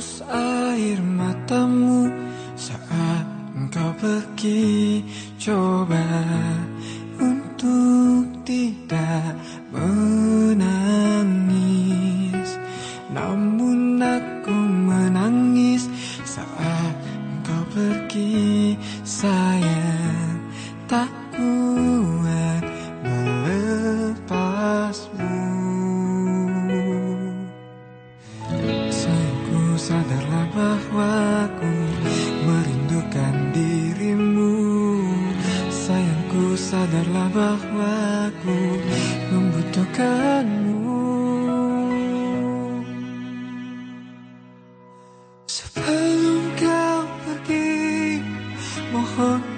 Air matamu saat engkau pergi. Sadarlah bahwa aku merindukan dirimu. Sayangku sadarlah bahwa aku membutuhkanmu. Sebelum kau pergi Mohon